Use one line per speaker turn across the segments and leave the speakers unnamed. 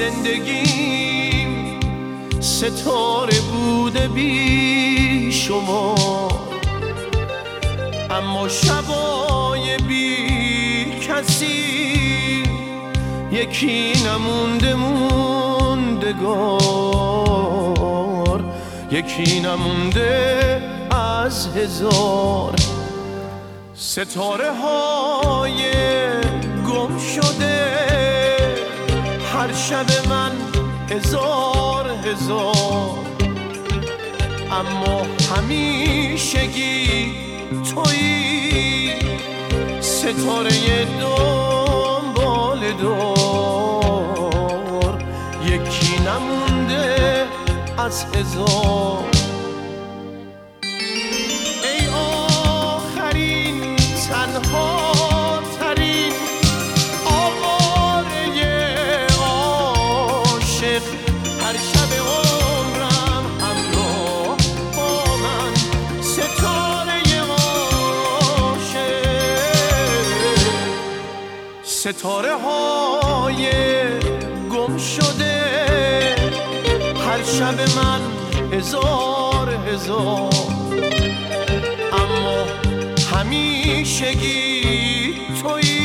زندگیم ستاره بوده بی شما. اما شبای بی کسی یکی نمونده موندگار یکی نمونده از هزار. ستاره های گم شده شب من هزار هزار. اما همیشگی تویی. ستاره دنبال دار. یکی نمونده از هزار. ستاره های گم شده. هر شب من هزار هزار. اما همیشگی تویی.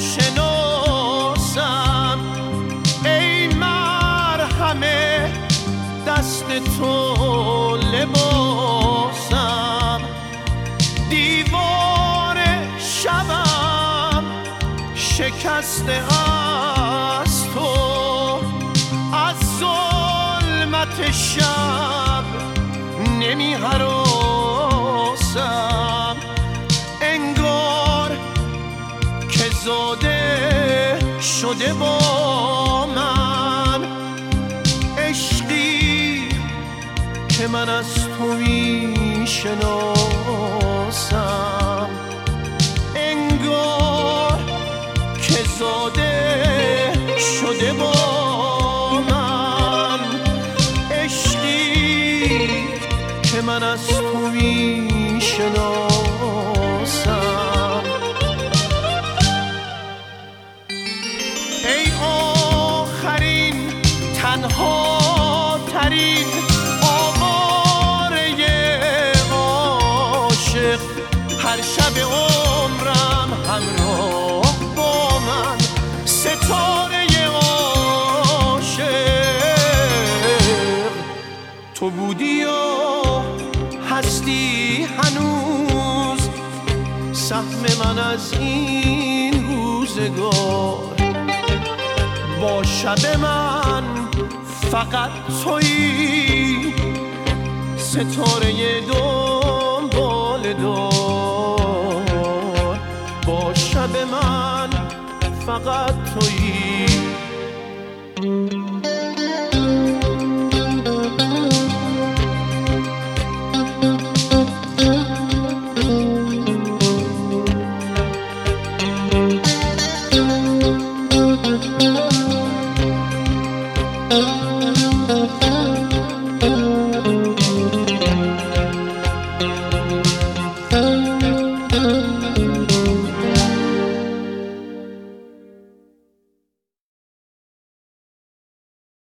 ناشناسم ای مرهمه دست تو لباسم. دیوار شبم شکسته از تو. از ظلمت شب نمی با من عشقی که من از تو می سهم من از این روزگار. با شب من فقط تویی. ستاره دنبال دار. با شب من فقط تویی.